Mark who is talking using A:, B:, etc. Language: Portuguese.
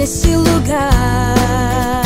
A: nesse lugar.